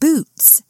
boots.